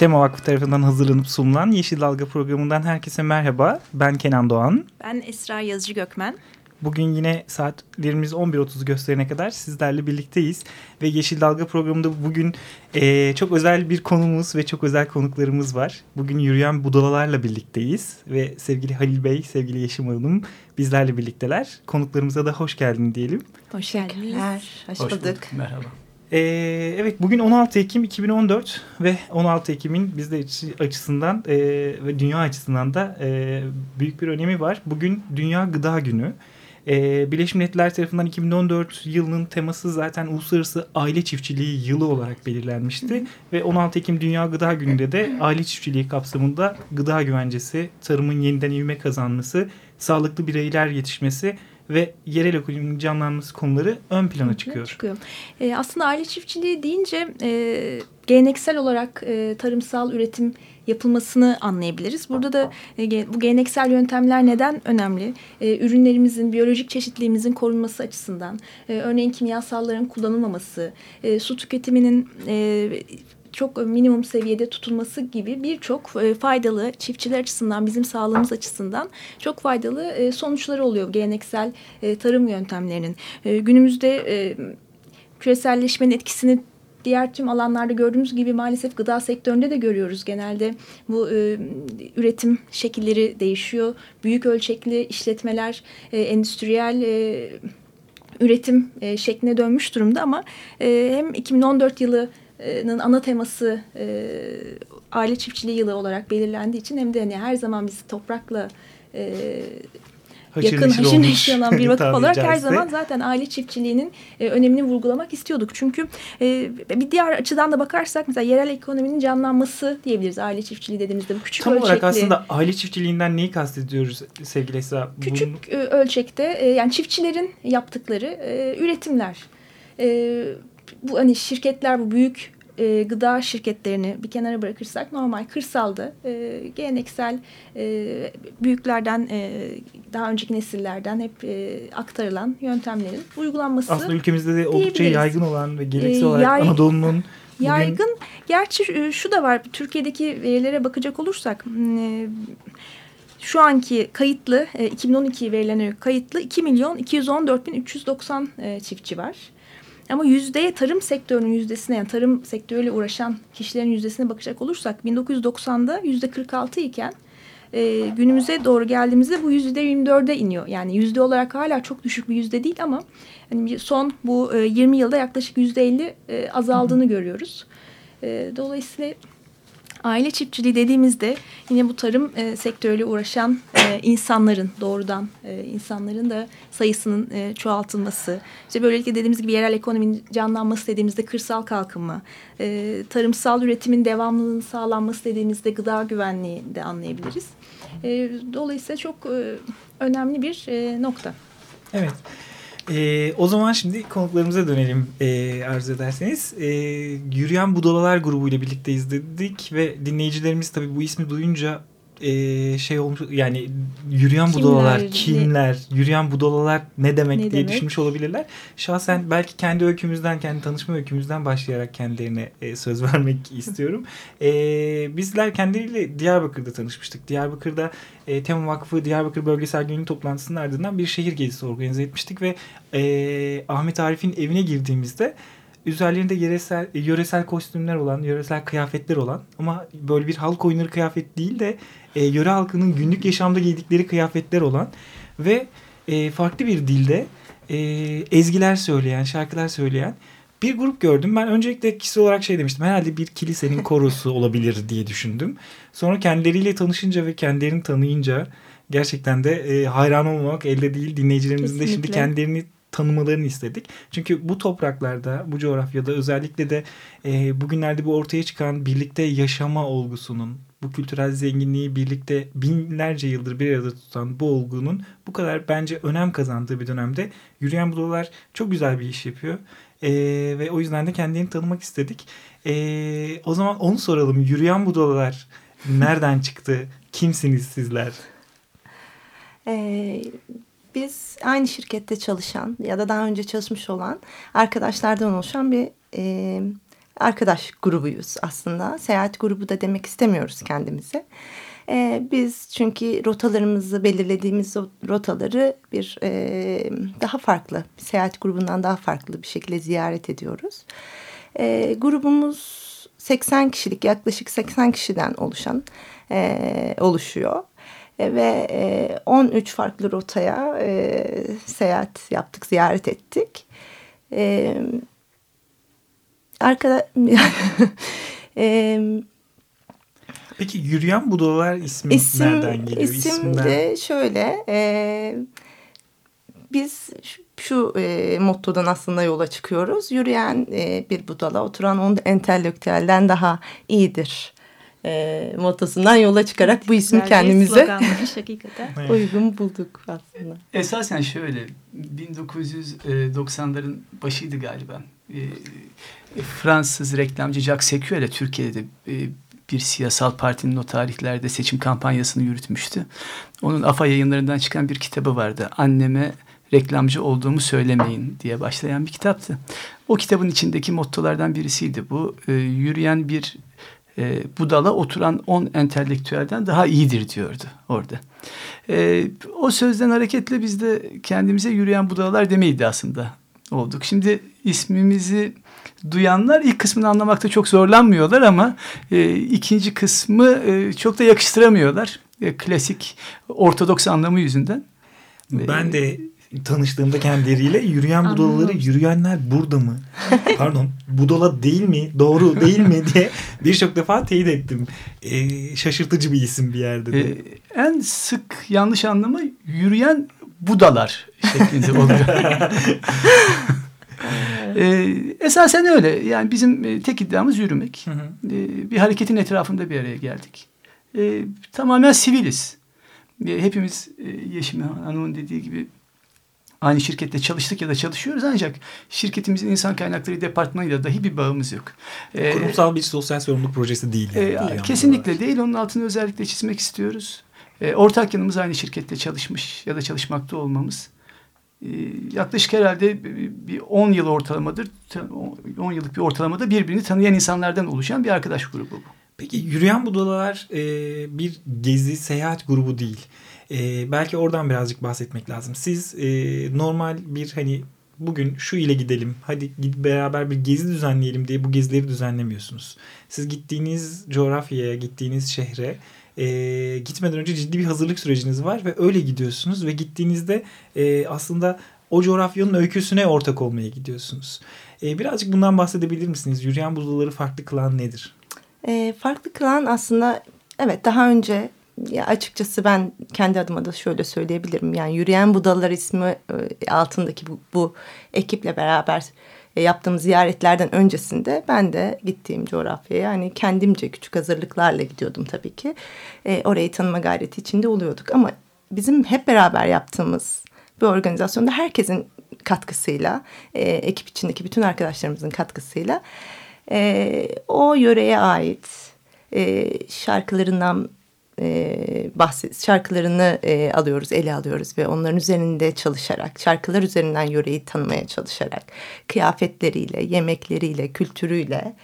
Tema Vakfı tarafından hazırlanıp sunulan Yeşil Dalga programından herkese merhaba. Ben Kenan Doğan. Ben Esra Yazıcı Gökmen. Bugün yine saatlerimiz 11.30 gösterene kadar sizlerle birlikteyiz. Ve Yeşil Dalga programında bugün e, çok özel bir konumuz ve çok özel konuklarımız var. Bugün yürüyen budalalarla birlikteyiz. Ve sevgili Halil Bey, sevgili Yeşim Hanım bizlerle birlikteler. Konuklarımıza da hoş geldin diyelim. Hoş geldiniz. Hoş, hoş bulduk. Merhaba. Ee, evet bugün 16 Ekim 2014 ve 16 Ekim'in bizde açısından e, ve dünya açısından da e, büyük bir önemi var. Bugün Dünya Gıda Günü. E, Birleşmiş Milletler tarafından 2014 yılının teması zaten Uluslararası Aile Çiftçiliği Yılı olarak belirlenmişti. Ve 16 Ekim Dünya Gıda Günü'nde de aile çiftçiliği kapsamında gıda güvencesi, tarımın yeniden ivme kazanması, sağlıklı bireyler yetişmesi ve yerel ekonominin canlanması konuları ön plana çıkıyor. çıkıyor. E, aslında aile çiftçiliği deyince e, geleneksel olarak e, tarımsal üretim yapılmasını anlayabiliriz. Burada da e, bu geleneksel yöntemler neden önemli? E, ürünlerimizin, biyolojik çeşitliliğimizin korunması açısından, e, örneğin kimyasalların kullanılmaması, e, su tüketiminin e, çok minimum seviyede tutulması gibi birçok e, faydalı çiftçiler açısından bizim sağlığımız açısından çok faydalı e, sonuçları oluyor geleneksel e, tarım yöntemlerinin. Günümüzde küreselleşmenin etkisini diğer tüm alanlarda gördüğümüz gibi maalesef gıda sektöründe de görüyoruz. Genelde bu e, üretim şekilleri değişiyor. Büyük ölçekli işletmeler, e, endüstriyel e, üretim e, şekline dönmüş durumda ama e, hem 2014 yılı ana teması e, aile çiftçiliği yılı olarak belirlendiği için hem de hani her zaman biz toprakla e, haşır yakın haşır neşir olan bir vakıf olarak her zaman zaten aile çiftçiliğinin e, önemini vurgulamak istiyorduk. Çünkü e, bir diğer açıdan da bakarsak mesela yerel ekonominin canlanması diyebiliriz aile çiftçiliği dediğimizde. Bu küçük Tam ölçekli, olarak aslında aile çiftçiliğinden neyi kastediyoruz sevgili Esra? Küçük Bunun... ölçekte e, yani çiftçilerin yaptıkları e, üretimler. E, bu hani şirketler bu büyük e, gıda şirketlerini bir kenara bırakırsak normal kırsalda e, geleneksel e, büyüklerden e, daha önceki nesillerden hep e, aktarılan yöntemlerin uygulanması Aslında ülkemizde de oldukça yaygın olan ve geleneksel e, olarak yay, Anadolu'nun Bugün... Yaygın. Gerçi e, şu da var. Türkiye'deki verilere bakacak olursak e, şu anki kayıtlı 2012 verilerine kayıtlı 2 milyon 214 bin 390 çiftçi var. Ama yüzdeye tarım sektörünün yüzdesine yani tarım sektörüyle uğraşan kişilerin yüzdesine bakacak olursak 1990'da yüzde 46 iken e, günümüze doğru geldiğimizde bu yüzde 24'e iniyor. Yani yüzde olarak hala çok düşük bir yüzde değil ama hani son bu e, 20 yılda yaklaşık yüzde 50 e, azaldığını Hı görüyoruz. E, dolayısıyla Aile çiftçiliği dediğimizde yine bu tarım e, sektörüyle uğraşan e, insanların doğrudan e, insanların da sayısının e, çoğaltılması. İşte böylelikle dediğimiz gibi yerel ekonominin canlanması dediğimizde kırsal kalkınma, e, tarımsal üretimin devamlılığının sağlanması dediğimizde gıda güvenliği de anlayabiliriz. E, dolayısıyla çok e, önemli bir e, nokta. Evet. E, o zaman şimdi konuklarımıza dönelim e, arzu ederseniz. E, Yürüyen Budalalar grubuyla birlikte izledik ve dinleyicilerimiz tabii bu ismi duyunca e, şey olmuş yani yürüyen kimler, budalalar kimler, yürüyen budalalar ne demek ne diye demek? düşünmüş olabilirler. Şahsen belki kendi öykümüzden, kendi tanışma öykümüzden başlayarak kendilerine e, söz vermek istiyorum. E, bizler kendileriyle Diyarbakır'da tanışmıştık. Diyarbakır'da e, Tema Vakfı Diyarbakır Bölgesel Gönüllü Toplantısının ardından bir şehir gezisi organize etmiştik ve e, Ahmet Arif'in evine girdiğimizde üzerlerinde yöresel, yöresel kostümler olan, yöresel kıyafetler olan ama böyle bir halk oyunları kıyafet değil de e, yöre halkının günlük yaşamda giydikleri kıyafetler olan ve e, farklı bir dilde e, ezgiler söyleyen, şarkılar söyleyen bir grup gördüm. Ben öncelikle kişi olarak şey demiştim. Herhalde bir kilisenin korosu olabilir diye düşündüm. Sonra kendileriyle tanışınca ve kendilerini tanıyınca gerçekten de e, hayran olmamak elde değil. Dinleyicilerimizin de şimdi Kesinlikle. kendilerini tanımalarını istedik. Çünkü bu topraklarda, bu coğrafyada özellikle de e, bugünlerde bu ortaya çıkan birlikte yaşama olgusunun, bu kültürel zenginliği birlikte binlerce yıldır bir arada tutan bu olgunun bu kadar bence önem kazandığı bir dönemde Yürüyen Budalalar çok güzel bir iş yapıyor. E, ve o yüzden de kendilerini tanımak istedik. E, o zaman onu soralım. Yürüyen Budalalar nereden çıktı? Kimsiniz sizler? Ee, biz aynı şirkette çalışan ya da daha önce çalışmış olan arkadaşlardan oluşan bir e, arkadaş grubuyuz aslında. Seyahat grubu da demek istemiyoruz kendimize. Ee, biz çünkü rotalarımızı belirlediğimiz rotaları bir e, daha farklı, bir seyahat grubundan daha farklı bir şekilde ziyaret ediyoruz. Ee, grubumuz 80 kişilik, yaklaşık 80 kişiden oluşan e, oluşuyor. E, ve e, 13 farklı rotaya e, seyahat yaptık, ziyaret ettik. E, arkada e, Peki Yürüyen Budalalar ismi isim, nereden geliyor? isim İsimden- de şöyle e, biz şu, şu e, mottodan aslında yola çıkıyoruz. Yürüyen e, bir budala oturan on entelektüelden daha iyidir e, mottosundan yola çıkarak bu ismi kendimize uygun bulduk aslında. Esasen şöyle 1990'ların başıydı galiba. Ee, Fransız reklamcı Jacques Secuel'e Türkiye'de e, bir siyasal partinin o tarihlerde seçim kampanyasını yürütmüştü. Onun AFA yayınlarından çıkan bir kitabı vardı. Anneme reklamcı olduğumu söylemeyin diye başlayan bir kitaptı. O kitabın içindeki mottolardan birisiydi bu. E, yürüyen bir e, budala oturan 10 entelektüelden daha iyidir diyordu orada. E, o sözden hareketle biz de kendimize yürüyen budalalar demeydi aslında olduk. Şimdi ismimizi duyanlar ilk kısmını anlamakta çok zorlanmıyorlar ama e, ikinci kısmı e, çok da yakıştıramıyorlar. E, klasik ortodoks anlamı yüzünden. Ben de tanıştığımda kendileriyle yürüyen budalaları yürüyenler burada mı? Pardon budala değil mi? Doğru değil mi diye birçok defa teyit ettim. Ee, şaşırtıcı bir isim bir yerde de. E, en sık yanlış anlamı yürüyen budalar şeklinde oluyor. e, esasen öyle. Yani bizim e, tek iddiamız yürümek. Hı hı. E, bir hareketin etrafında bir araya geldik. E, tamamen siviliz. E, hepimiz e, Yeşim Hanım'ın dediği gibi aynı şirkette çalıştık ya da çalışıyoruz ancak şirketimizin insan kaynakları departmanıyla dahi bir bağımız yok. E, Kurumsal bir sosyal sorumluluk projesi değil. e, yani Yürüyen kesinlikle değil. Onun altını özellikle çizmek istiyoruz. E, ortak yanımız aynı şirkette çalışmış ya da çalışmakta olmamız. E, yaklaşık herhalde bir 10 yıl ortalamadır, 10 yıllık bir ortalamada birbirini tanıyan insanlardan oluşan bir arkadaş grubu bu. Peki yürüyen budalalar e, bir gezi seyahat grubu değil. E, belki oradan birazcık bahsetmek lazım. Siz e, normal bir hani bugün şu ile gidelim hadi git beraber bir gezi düzenleyelim diye bu gezileri düzenlemiyorsunuz. Siz gittiğiniz coğrafyaya gittiğiniz şehre e, gitmeden önce ciddi bir hazırlık süreciniz var ve öyle gidiyorsunuz ve gittiğinizde e, aslında o coğrafyanın öyküsüne ortak olmaya gidiyorsunuz. E, birazcık bundan bahsedebilir misiniz? Yürüyen budalaları farklı kılan nedir? E, farklı kılan aslında evet daha önce ya açıkçası ben kendi adıma da şöyle söyleyebilirim. Yani Yürüyen Budalar ismi e, altındaki bu, bu ekiple beraber e, yaptığım ziyaretlerden öncesinde ben de gittiğim coğrafyaya yani kendimce küçük hazırlıklarla gidiyordum tabii ki. E, orayı tanıma gayreti içinde oluyorduk ama bizim hep beraber yaptığımız bir organizasyonda herkesin katkısıyla, e, ekip içindeki bütün arkadaşlarımızın katkısıyla e, o yöreye ait e, şarkılarından e, bahset şarkılarını e, alıyoruz, ele alıyoruz ve onların üzerinde çalışarak, şarkılar üzerinden yöreyi tanımaya çalışarak, kıyafetleriyle, yemekleriyle, kültürüyle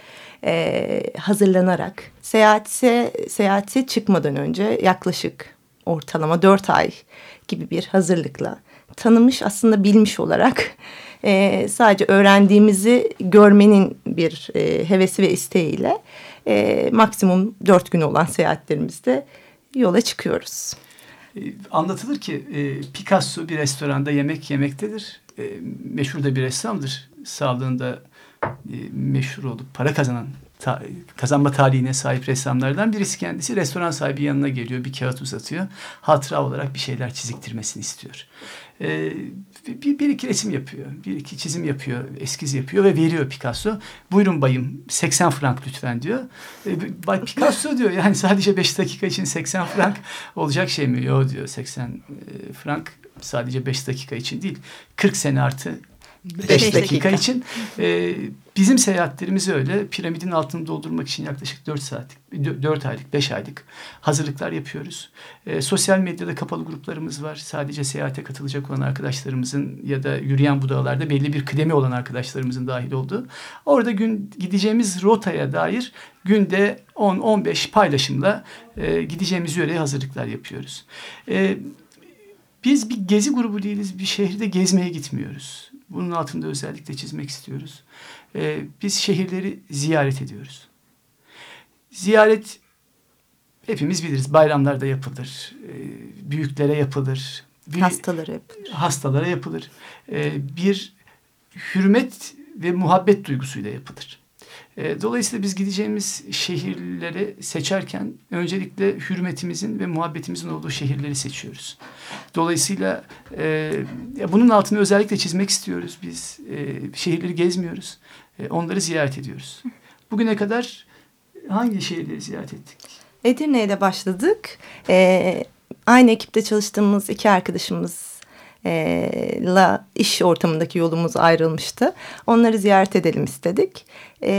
e, hazırlanarak seyahate, seyahate çıkmadan önce yaklaşık ortalama dört ay gibi bir hazırlıkla tanımış aslında bilmiş olarak e, sadece öğrendiğimizi görmenin bir e, hevesi ve isteğiyle e, maksimum dört gün olan seyahatlerimizde yola çıkıyoruz. E, anlatılır ki e, Picasso bir restoranda yemek yemektedir. E, meşhur da bir ressamdır. Sağlığında meşhur olup para kazanan kazanma tarihine sahip ressamlardan birisi kendisi restoran sahibi yanına geliyor bir kağıt uzatıyor hatıra olarak bir şeyler çiziktirmesini istiyor bir, bir iki resim yapıyor bir iki çizim yapıyor eskiz yapıyor ve veriyor Picasso. Buyurun bayım 80 frank lütfen diyor. E, bay Picasso diyor yani sadece 5 dakika için 80 frank olacak şey mi? Yok diyor 80 e, frank sadece 5 dakika için değil 40 sene artı 5 dakika, dakika için. E, bizim seyahatlerimiz öyle. Piramidin altını doldurmak için yaklaşık 4 saatlik, 4 aylık, 5 aylık hazırlıklar yapıyoruz. E, sosyal medyada kapalı gruplarımız var. Sadece seyahate katılacak olan arkadaşlarımızın ya da yürüyen budalarda belli bir kıdemi olan arkadaşlarımızın dahil olduğu. Orada gün gideceğimiz rotaya dair günde 10-15 paylaşımla e, gideceğimiz yöreye hazırlıklar yapıyoruz. E, biz bir gezi grubu değiliz. Bir şehirde gezmeye gitmiyoruz. Bunun altında özellikle çizmek istiyoruz. Ee, biz şehirleri ziyaret ediyoruz. Ziyaret hepimiz biliriz. Bayramlarda yapılır. E, büyüklere yapılır. Bir, hastalara yapılır. Hastalara yapılır. E, bir hürmet ve muhabbet duygusuyla yapılır. E, dolayısıyla biz gideceğimiz şehirleri seçerken öncelikle hürmetimizin ve muhabbetimizin olduğu şehirleri seçiyoruz. Dolayısıyla e, bunun altını özellikle çizmek istiyoruz. Biz e, şehirleri gezmiyoruz. E, onları ziyaret ediyoruz. Bugüne kadar hangi şehirleri ziyaret ettik? Edirne'de başladık. E, aynı ekipte çalıştığımız iki arkadaşımız la iş ortamındaki yolumuz ayrılmıştı. Onları ziyaret edelim istedik.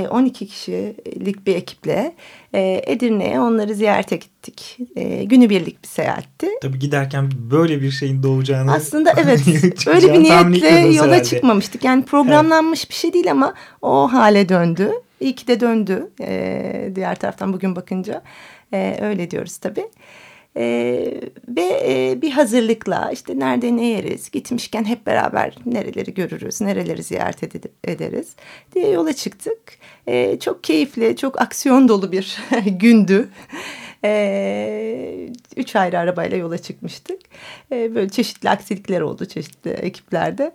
12 kişilik bir ekiple Edirne'ye onları ziyarete gittik. Günübirlik bir seyahatti. Tabii giderken böyle bir şeyin doğacağını... Aslında evet öyle bir niyetle yola herhalde. çıkmamıştık. Yani programlanmış evet. bir şey değil ama o hale döndü. İyi ki de döndü diğer taraftan bugün bakınca. Öyle diyoruz tabii. Ee, ve e, bir hazırlıkla işte nerede ne yeriz gitmişken hep beraber nereleri görürüz nereleri ziyaret ederiz diye yola çıktık. Ee, çok keyifli çok aksiyon dolu bir gündü. Ee, üç ayrı arabayla yola çıkmıştık. Ee, böyle çeşitli aksilikler oldu çeşitli ekiplerde.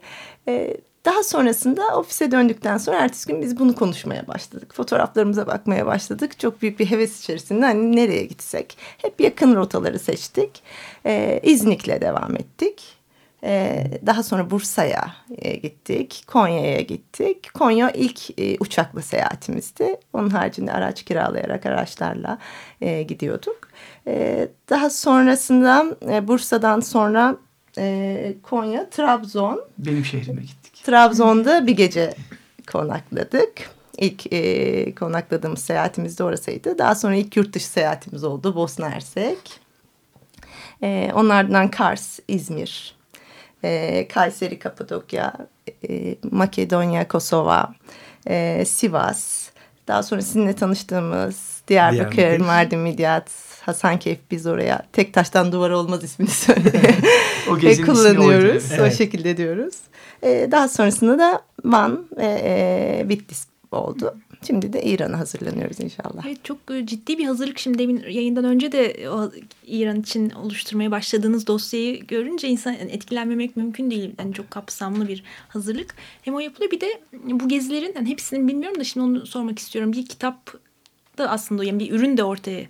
Ee, daha sonrasında ofise döndükten sonra ertesi gün biz bunu konuşmaya başladık. Fotoğraflarımıza bakmaya başladık. Çok büyük bir heves içerisinde hani nereye gitsek. Hep yakın rotaları seçtik. Ee, İznik'le devam ettik. Ee, daha sonra Bursa'ya e, gittik. Konya'ya gittik. Konya ilk e, uçakla seyahatimizdi. Onun haricinde araç kiralayarak araçlarla e, gidiyorduk. E, daha sonrasında e, Bursa'dan sonra e, Konya, Trabzon. Benim şehrime gittik. Trabzon'da bir gece konakladık. İlk e, konakladığımız seyahatimiz de orasıydı. Daha sonra ilk yurt dışı seyahatimiz oldu Bosna Hersek. E, onlardan Kars, İzmir, e, Kayseri, Kapadokya, e, Makedonya, Kosova, e, Sivas. Daha sonra sizinle tanıştığımız Diyarbakır, Diyarbakır. Mardin, Midyat, Hasankeyf biz oraya tek taştan duvar olmaz ismini söyle. o kullanıyoruz. Oydu, evet. O şekilde diyoruz. E, daha sonrasında da Van ve e, Bitlis oldu. Şimdi de İran'a hazırlanıyoruz inşallah. Evet, çok e, ciddi bir hazırlık. Şimdi demin yayından önce de o İran için oluşturmaya başladığınız dosyayı görünce insan etkilenmemek mümkün değil. Yani çok kapsamlı bir hazırlık. Hem o yapılıyor bir de bu gezilerin yani hepsini bilmiyorum da şimdi onu sormak istiyorum. Bir kitap da aslında yani bir ürün de ortaya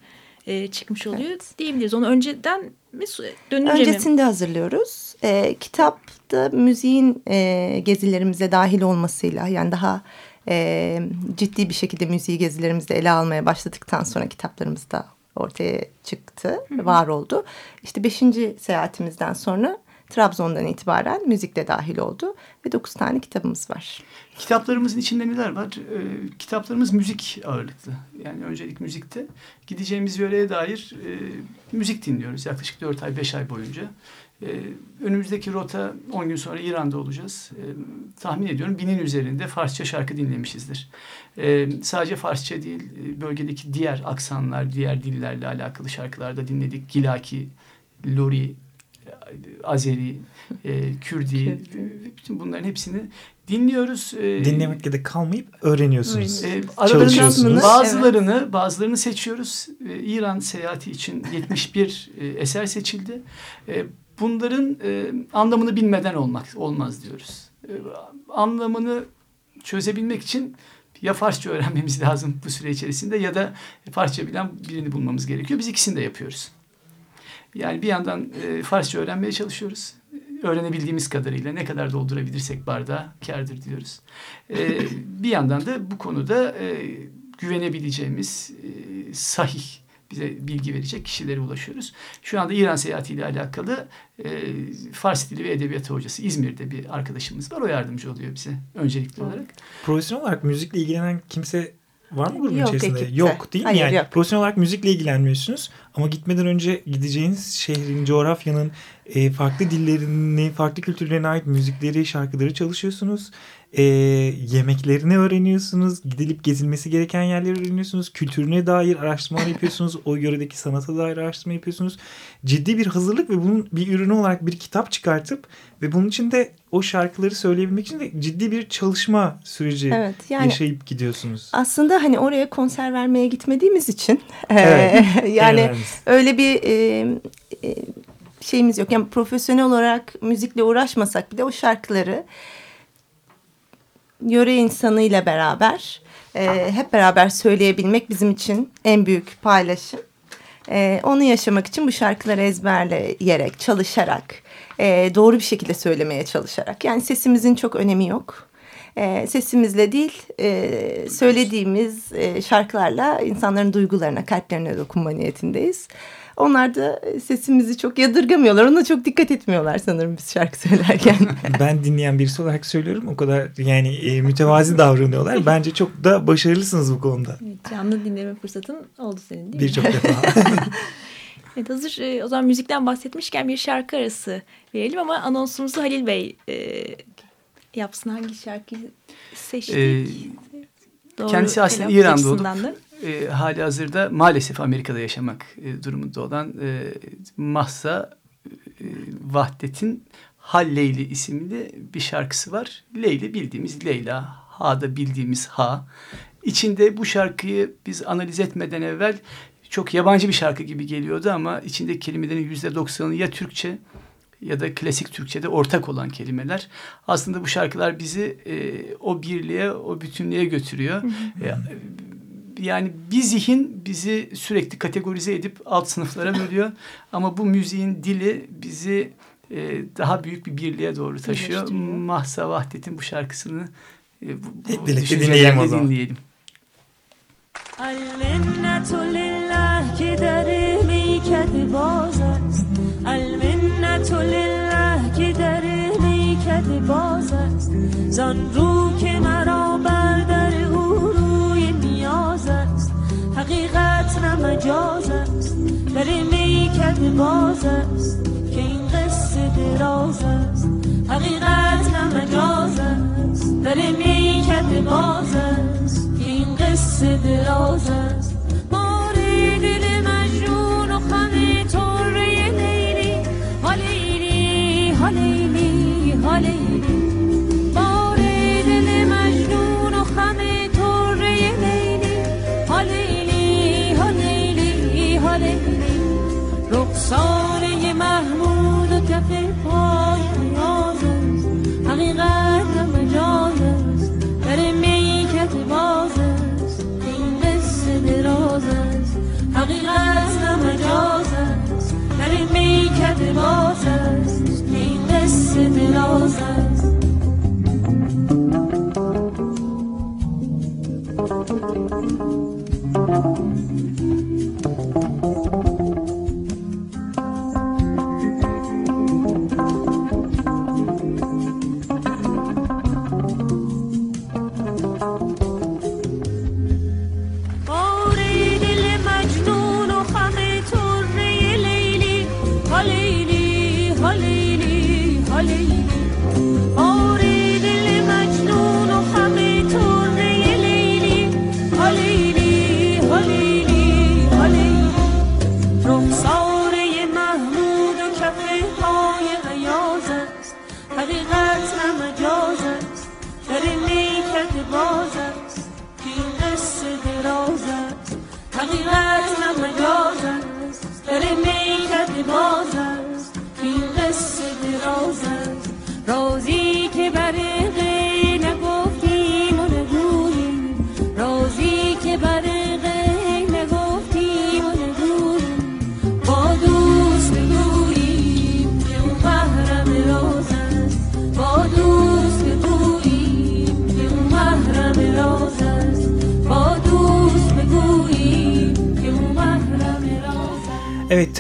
e, çıkmış oluyor evet. diyebiliriz. Onu önceden mi dönünce Öncesinde mi? hazırlıyoruz. E, kitapta müziğin e, gezilerimize dahil olmasıyla yani daha e, ciddi bir şekilde müziği gezilerimizde ele almaya başladıktan sonra kitaplarımızda ortaya çıktı, Hı. var oldu. İşte beşinci seyahatimizden sonra Trabzon'dan itibaren müzik de dahil oldu ve dokuz tane kitabımız var. Kitaplarımızın içinde neler var? Ee, kitaplarımız müzik ağırlıklı. Yani öncelik müzikte. Gideceğimiz yöreye dair e, müzik dinliyoruz yaklaşık dört ay, beş ay boyunca. Ee, önümüzdeki rota on gün sonra İran'da olacağız. Ee, tahmin ediyorum binin üzerinde Farsça şarkı dinlemişizdir. Ee, sadece Farsça değil, e, bölgedeki diğer aksanlar, diğer dillerle alakalı şarkılarda dinledik. Gilaki, Lori, Azeri, e, Kürdi, bütün bunların hepsini dinliyoruz. E, Dinlemekle de kalmayıp öğreniyorsunuz. E, Çalışıyorsunuz. Bazılarını, evet. bazılarını seçiyoruz. E, İran seyahati için 71 e, eser seçildi. E, bunların e, anlamını bilmeden olmak olmaz diyoruz. E, anlamını çözebilmek için Ya Farsça öğrenmemiz lazım bu süre içerisinde ya da Farsça bilen birini bulmamız gerekiyor. Biz ikisini de yapıyoruz. Yani bir yandan e, Farsça öğrenmeye çalışıyoruz. Öğrenebildiğimiz kadarıyla ne kadar doldurabilirsek bardağı kârdır diyoruz. E, bir yandan da bu konuda e, güvenebileceğimiz e, sahih bize bilgi verecek kişilere ulaşıyoruz. Şu anda İran seyahatiyle alakalı e, Fars dili ve edebiyatı hocası İzmir'de bir arkadaşımız var. O yardımcı oluyor bize öncelikli olarak. Profesyonel olarak müzikle ilgilenen kimse var mı grubun Yok, içerisinde? ekipte. Yok değil mi? Hayır, yani yok. profesyonel olarak müzikle ilgilenmiyorsunuz ama gitmeden önce gideceğiniz şehrin, coğrafyanın e, farklı dillerini, farklı kültürlerine ait müzikleri, şarkıları çalışıyorsunuz. E, yemeklerini öğreniyorsunuz. Gidilip gezilmesi gereken yerleri öğreniyorsunuz. Kültürüne dair araştırmalar yapıyorsunuz. O yöredeki sanata dair araştırma yapıyorsunuz. Ciddi bir hazırlık ve bunun bir ürünü olarak bir kitap çıkartıp ve bunun için de o şarkıları söyleyebilmek için de ciddi bir çalışma süreci Evet yani yaşayıp gidiyorsunuz. aslında hani oraya konser vermeye gitmediğimiz için Evet, yani önemlisi. öyle bir e, e, şeyimiz yok. Yani profesyonel olarak müzikle uğraşmasak bile o şarkıları yöre insanıyla beraber e, hep beraber söyleyebilmek bizim için en büyük paylaşım. E, onu yaşamak için bu şarkıları ezberleyerek, çalışarak, e, doğru bir şekilde söylemeye çalışarak. Yani sesimizin çok önemi yok. E, sesimizle değil, e, söylediğimiz e, şarkılarla insanların duygularına, kalplerine dokunma niyetindeyiz. Onlar da sesimizi çok yadırgamıyorlar. Ona çok dikkat etmiyorlar sanırım biz şarkı söylerken. ben dinleyen birisi olarak söylüyorum. O kadar yani e, mütevazi davranıyorlar. Bence çok da başarılısınız bu konuda. Evet, canlı dinleme fırsatın oldu senin değil mi? Birçok defa. Evet, hazır e, o zaman müzikten bahsetmişken bir şarkı arası verelim ama anonsumuzu Halil Bey e, yapsın. Hangi şarkıyı seçtik? Ee, Doğru kendisi aslında telaffuz İran'da olup açısından da. E, hali hazırda maalesef Amerika'da yaşamak e, durumunda olan e, Mahsa e, Vahdet'in Halleyli isimli bir şarkısı var. Leyli bildiğimiz Leyla, Ha'da bildiğimiz Ha. İçinde bu şarkıyı biz analiz etmeden evvel çok yabancı bir şarkı gibi geliyordu ama içindeki kelimelerin yüzde doksanı ya Türkçe ya da klasik Türkçe'de ortak olan kelimeler. Aslında bu şarkılar bizi e, o birliğe, o bütünlüğe götürüyor. E, yani bir zihin bizi sürekli kategorize edip alt sınıflara bölüyor. Ama bu müziğin dili bizi e, daha büyük bir birliğe doğru taşıyor. Birleştiriyor. Mahsa Vahdet'in bu şarkısını e, bu, bu Hep birlikte düşüncelerle dinleyelim o zaman. dinleyelim. المنة لله که در میکد باز است المنة لله که در میکد باز است زان رو که مرا بر در مجاز است. در میکد باز است که این قصه دراز است. حقیقت نه مجاز است. در میکد باز است که این قصه دراز است.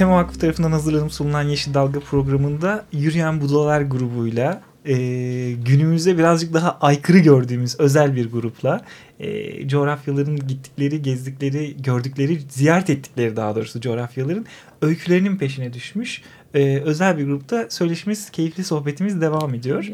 Tema Vakfı tarafından hazırlanıp sunulan Yeşil Dalga programında Yürüyen Budalalar grubuyla e, günümüzde birazcık daha aykırı gördüğümüz özel bir grupla e, coğrafyaların gittikleri, gezdikleri, gördükleri, ziyaret ettikleri daha doğrusu coğrafyaların öykülerinin peşine düşmüş e, özel bir grupta söyleşimiz, keyifli sohbetimiz devam ediyor.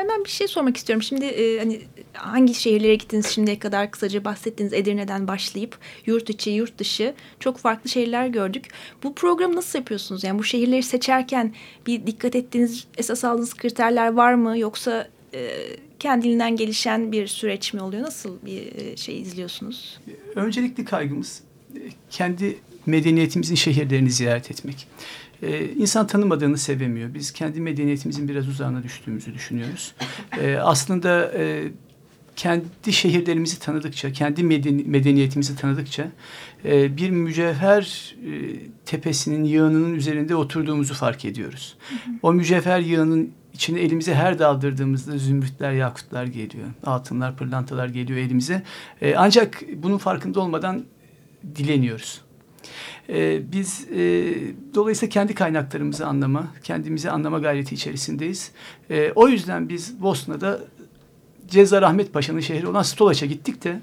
Hemen bir şey sormak istiyorum. Şimdi e, hani hangi şehirlere gittiniz şimdiye kadar kısaca bahsettiniz Edirne'den başlayıp yurt içi, yurt dışı çok farklı şehirler gördük. Bu programı nasıl yapıyorsunuz? Yani bu şehirleri seçerken bir dikkat ettiğiniz, esas aldığınız kriterler var mı? Yoksa e, kendiliğinden gelişen bir süreç mi oluyor? Nasıl bir e, şey izliyorsunuz? Öncelikli kaygımız e, kendi medeniyetimizin şehirlerini ziyaret etmek. Ee, insan tanımadığını sevemiyor. Biz kendi medeniyetimizin biraz uzağına düştüğümüzü düşünüyoruz. Ee, aslında e, kendi şehirlerimizi tanıdıkça, kendi medeni, medeniyetimizi tanıdıkça e, bir mücevher e, tepesinin yığınının üzerinde oturduğumuzu fark ediyoruz. O mücevher yığının içine elimize her daldırdığımızda zümrütler, yakutlar geliyor. Altınlar, pırlantalar geliyor elimize. E, ancak bunun farkında olmadan dileniyoruz. E, biz e, dolayısıyla kendi kaynaklarımızı anlama, kendimizi anlama gayreti içerisindeyiz. E, o yüzden biz Bosna'da Cezar Ahmet Paşa'nın şehri olan Stolaç'a gittik de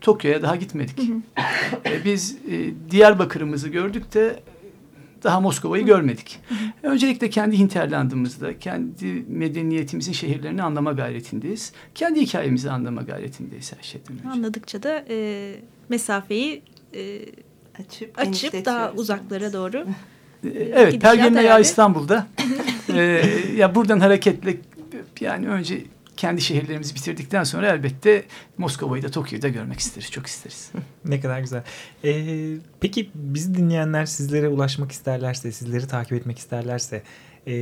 Tokyo'ya daha gitmedik. Hı hı. E, biz e, Diyarbakır'ımızı gördük de daha Moskova'yı görmedik. Hı hı. Öncelikle kendi hinterlandımızda, kendi medeniyetimizin şehirlerini anlama gayretindeyiz. Kendi hikayemizi anlama gayretindeyiz her şeyden önce. Anladıkça da e, mesafeyi e, açıp, açıp daha uzaklara doğru. evet, Pergem ya İstanbul'da. ee, ya buradan hareketle yani önce kendi şehirlerimizi bitirdikten sonra elbette Moskova'yı da Tokyo'yu da görmek isteriz. Çok isteriz. ne kadar güzel. Ee, peki bizi dinleyenler sizlere ulaşmak isterlerse, sizleri takip etmek isterlerse e,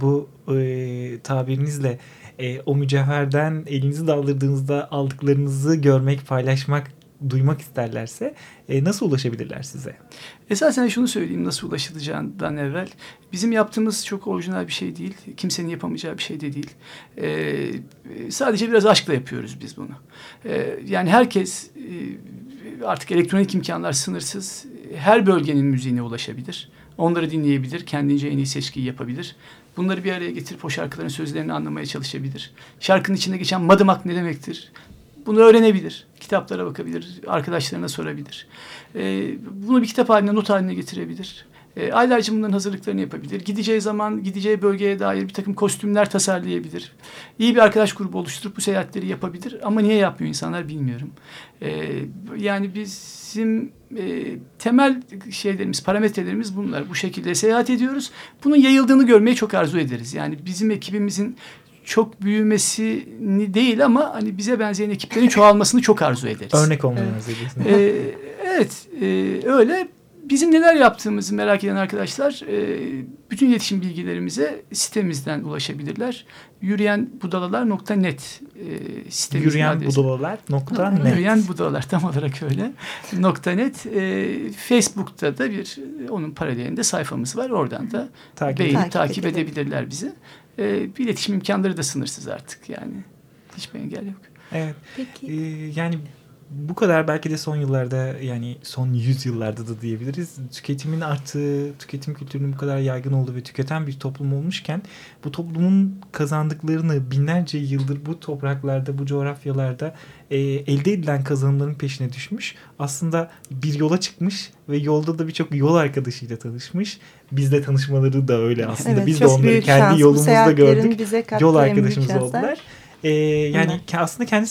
bu e, tabirinizle e, o mücevherden elinizi daldırdığınızda aldıklarınızı görmek, paylaşmak duymak isterlerse e, nasıl ulaşabilirler size? Esasen şunu söyleyeyim nasıl ulaşılacağından evvel. Bizim yaptığımız çok orijinal bir şey değil. Kimsenin yapamayacağı bir şey de değil. E, sadece biraz aşkla yapıyoruz biz bunu. E, yani herkes e, artık elektronik imkanlar sınırsız. Her bölgenin müziğine ulaşabilir. Onları dinleyebilir. Kendince en iyi seçkiyi yapabilir. Bunları bir araya getirip o şarkıların sözlerini anlamaya çalışabilir. Şarkının içinde geçen madımak ne demektir? Bunu öğrenebilir. Kitaplara bakabilir. Arkadaşlarına sorabilir. E, bunu bir kitap haline, not haline getirebilir. E, aylarca bunların hazırlıklarını yapabilir. Gideceği zaman, gideceği bölgeye dair bir takım kostümler tasarlayabilir. İyi bir arkadaş grubu oluşturup bu seyahatleri yapabilir. Ama niye yapmıyor insanlar bilmiyorum. E, yani bizim e, temel şeylerimiz, parametrelerimiz bunlar. Bu şekilde seyahat ediyoruz. Bunun yayıldığını görmeyi çok arzu ederiz. Yani bizim ekibimizin çok büyümesini değil ama hani bize benzeyen ekiplerin çoğalmasını çok arzu ederiz. Örnek arzu ediyorsunuz. Ee, evet e, öyle. Bizim neler yaptığımızı merak eden arkadaşlar e, bütün iletişim bilgilerimize sitemizden ulaşabilirler. Yürüyenbudalalar.net e, sitemizin Yürüyenbudalalar.net Yürüyen budalalar tam olarak öyle. Nokta .net e, Facebook'ta da bir onun paralelinde sayfamız var. Oradan da takip, beğenip takip, takip edebilirler bizi e, bir iletişim imkanları da sınırsız artık yani. Hiçbir engel yok. Evet. Peki. Ee, yani bu kadar belki de son yıllarda yani son yüz yıllarda da diyebiliriz. Tüketimin arttığı, tüketim kültürünün bu kadar yaygın olduğu ve tüketen bir toplum olmuşken bu toplumun kazandıklarını binlerce yıldır bu topraklarda, bu coğrafyalarda e, elde edilen kazanımların peşine düşmüş. Aslında bir yola çıkmış ve yolda da birçok yol arkadaşıyla tanışmış. Bizde tanışmaları da öyle aslında. Evet, Biz de onları kendi şans. yolumuzda gördük. Yol arkadaşımız oldular. E, yani Hı. aslında kendi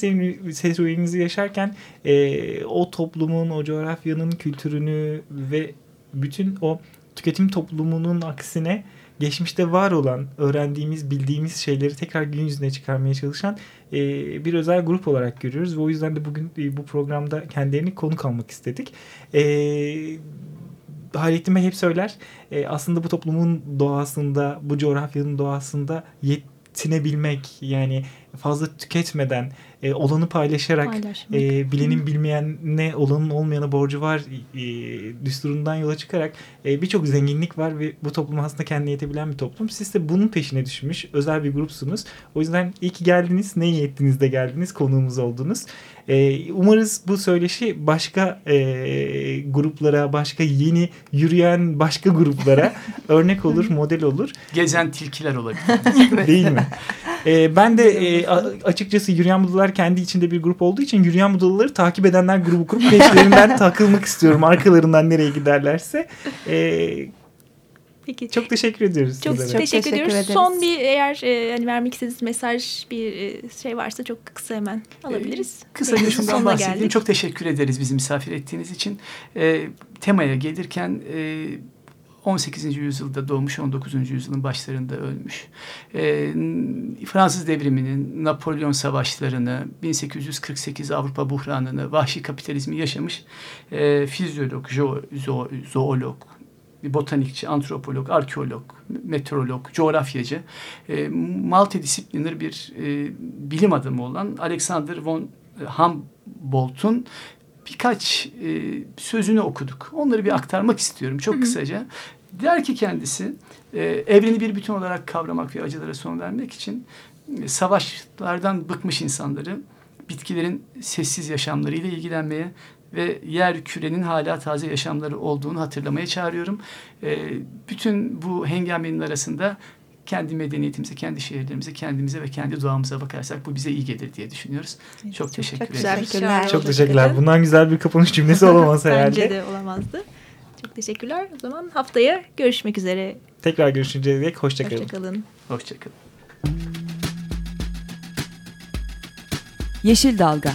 serüveninizi yaşarken e, o toplumun, o coğrafyanın kültürünü ve bütün o tüketim toplumunun aksine geçmişte var olan, öğrendiğimiz, bildiğimiz şeyleri tekrar gün yüzüne çıkarmaya çalışan e, bir özel grup olarak görüyoruz. Ve o yüzden de bugün e, bu programda kendilerini konuk almak istedik. E, Hayrettin Bey hep söyler. E, aslında bu toplumun doğasında, bu coğrafyanın doğasında yet yetinebilmek yani fazla tüketmeden e, olanı paylaşarak Paylaşmak. e, bilenin bilmeyenine olanın olmayana borcu var e, düsturundan yola çıkarak e, birçok zenginlik var ve bu toplum aslında kendine yetebilen bir toplum. Siz de bunun peşine düşmüş özel bir grupsunuz. O yüzden iyi ki geldiniz. Ne iyi ettiniz de geldiniz. Konuğumuz oldunuz. E, umarız bu söyleşi başka e, gruplara, başka yeni yürüyen başka gruplara örnek olur, model olur. Gezen tilkiler olabilir. Değil mi? Ee, ben de e, açıkçası Yürüyen Budalar kendi içinde bir grup olduğu için Yürüyen Budalıları takip edenler grubu kurup peşlerinden takılmak istiyorum. Arkalarından nereye giderlerse. Ee, Peki. çok teşekkür ediyoruz. Çok sizlere. Çok teşekkür, teşekkür ediyoruz. ederiz. Son bir eğer e, hani vermek istediğiniz mesaj bir e, şey varsa çok kısa hemen alabiliriz. Kısaca Yayınımızın şundan sonuna bahsedeyim. geldik. Çok teşekkür ederiz bizi misafir ettiğiniz için. Ee, temaya gelirken e, 18. yüzyılda doğmuş, 19. yüzyılın başlarında ölmüş. Ee, Fransız devriminin, Napolyon savaşlarını, 1848 Avrupa buhranını, vahşi kapitalizmi yaşamış e, fizyolog, jo, zo, zoolog, botanikçi, antropolog, arkeolog, meteorolog, coğrafyacı, e, multidisipliner bir e, bilim adamı olan Alexander von Humboldt'un birkaç e, sözünü okuduk. Onları bir aktarmak istiyorum çok kısaca. Der ki kendisi e, evreni bir bütün olarak kavramak ve acılara son vermek için e, savaşlardan bıkmış insanları bitkilerin sessiz yaşamlarıyla ilgilenmeye ve yer kürenin hala taze yaşamları olduğunu hatırlamaya çağırıyorum. E, bütün bu hengamenin arasında kendi medeniyetimize, kendi şehirlerimize, kendimize ve kendi doğamıza bakarsak bu bize iyi gelir diye düşünüyoruz. çok teşekkür çok ederim. güzel. Teşekkürler. Çok teşekkürler. Bundan güzel bir kapanış cümlesi olamaz herhalde. Bence de olamazdı. Çok teşekkürler. O zaman haftaya görüşmek üzere. Tekrar görüşünceye dek hoşçakalın. Hoşçakalın. Hoşçakalın. Yeşil Dalga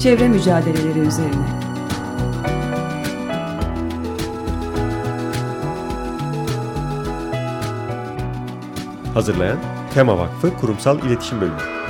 Çevre mücadeleleri üzerine Hazırlayan Tema Vakfı Kurumsal İletişim Bölümü.